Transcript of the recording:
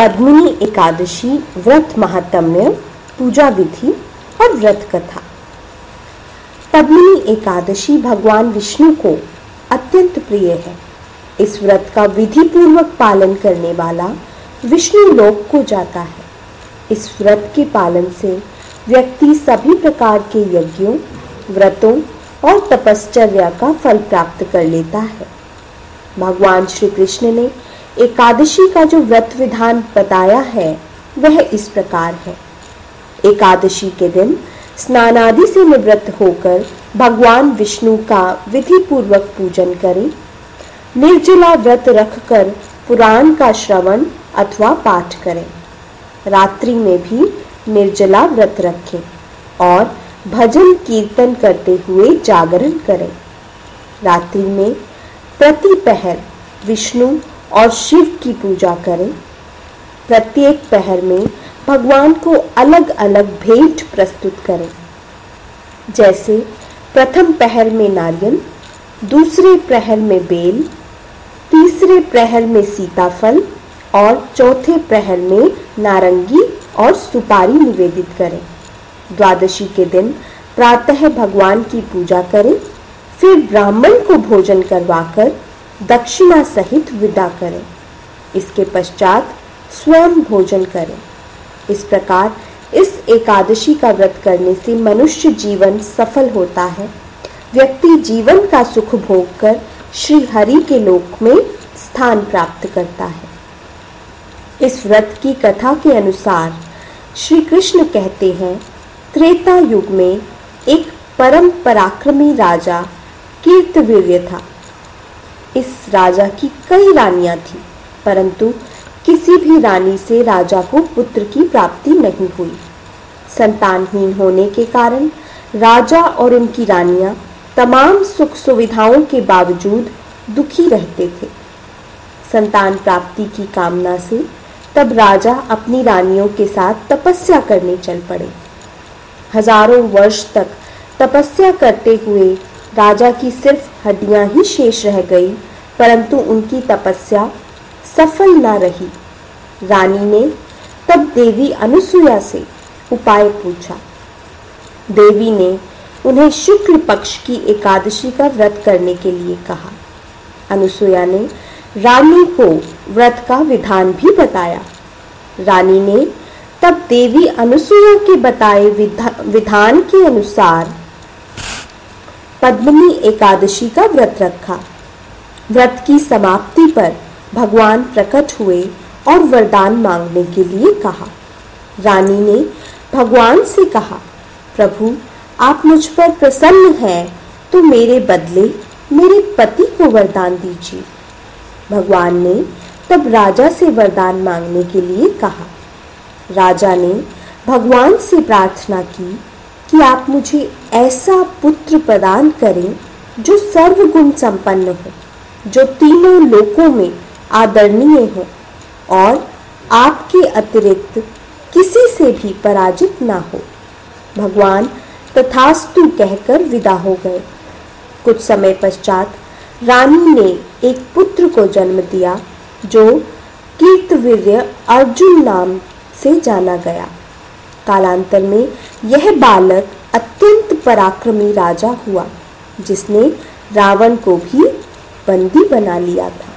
पद्मिनी एकादशी, व्रत महात्म्य, पूजा विधि और व्रत कथा। पद्मिनी एकादशी भगवान विष्णु को अत्यंत प्रिय है। इस व्रत का विधि पूर्वक पालन करने वाला विष्णु लोक को जाता है। इस व्रत के पालन से व्यक्ति सभी प्रकार के यज्ञों, व्रतों और तपश्चर्या का फल प्राप्त कर लेता है। भगवान श्री कृष्ण ने एकादशी का जो व्रत विधान बताया है, वह इस प्रकार है। एकादशी के दिन स्नानादि से निवृत्त होकर भगवान विष्णु का विधि पूर्वक पूजन करें। निर्जला व्रत रखकर पुराण का श्रवण अथवा पाठ करें। रात्रि में भी निर्जला व्रत रखें और भजन कीर्तन करते हुए जागरण करें। रात्रि में प्रति पहर विष्णु और शिव की पूजा करें। प्रत्येक पहर में भगवान को अलग अलग भेंट प्रस्तुत करें। जैसे, प्रथम पहर में नारियल, दूसरे प्रहर में बेल, तीसरे प्रहर में सीताफल और चौथे प्रहर में नारंगी और सुपारी निवेदित करें। द्वादशी के दिन प्रातः भगवान की पूजा करें, फिर ब्राह्मण को भोजन करवाकर दक्षिणा सहित विदा करें। इसके पश्चात स्वयं भोजन करें। इस प्रकार इस एकादशी का व्रत करने से मनुष्य जीवन सफल होता है। व्यक्ति जीवन का सुख भोग कर श्री हरि के लोक में स्थान प्राप्त करता है। इस व्रत की कथा के अनुसार श्री कृष्ण कहते हैं, त्रेता युग में एक परम पराक्रमी राजा कीर्तवीर्य था। इस राजा की कई रानियाँ थी, परंतु किसी भी रानी से राजा को पुत्र की प्राप्ति नहीं हुई। संतानहीन होने के कारण राजा और उनकी रानियाँ तमाम सुख सुविधाओं के बावजूद दुखी रहते थे। संतान प्राप्ति की कामना से तब राजा अपनी रानियों के साथ तपस्या करने चल पड़े। हज़ारों वर्ष तक तपस्या करते हुए राजा की सिर्फ़ हड्डियाँ ही शेष रह गई परंतु उनकी तपस्या सफल न रही। रानी ने तब देवी अनुसुया से उपाय पूछा। देवी ने उन्हें शुक्ल पक्ष की एकादशी का व्रत करने के लिए कहा। अनुसुया ने रानी को व्रत का विधान भी बताया। रानी ने तब देवी अनुसुया के बताए विधा, विधान के अनुसार पद्मिनी एकादशी का व्रत रखा। व्रत की समाप्ति पर भगवान प्रकट हुए और वरदान मांगने के लिए कहा। रानी ने भगवान से कहा, प्रभु, आप मुझ पर प्रसन्न हैं तो मेरे बदले मेरे पति को वरदान दीजिए। भगवान ने तब राजा से वरदान मांगने के लिए कहा। राजा ने भगवान से प्रार्थना की कि आप मुझे ऐसा पुत्र प्रदान करें जो सर्वगुण संपन्न हो। जो तीनों लोकों में आदरणीय हो और आपके अतिरिक्त किसी से भी पराजित ना हो। भगवान तथास्तु कहकर विदा हो गए। कुछ समय पश्चात रानी ने एक पुत्र को जन्म दिया, जो कीर्तवीर्य अर्जुन नाम से जाना गया। कालांतर में यह बालक अत्यंत पराक्रमी राजा हुआ, जिसने रावण को भी बंदी बना लिया था।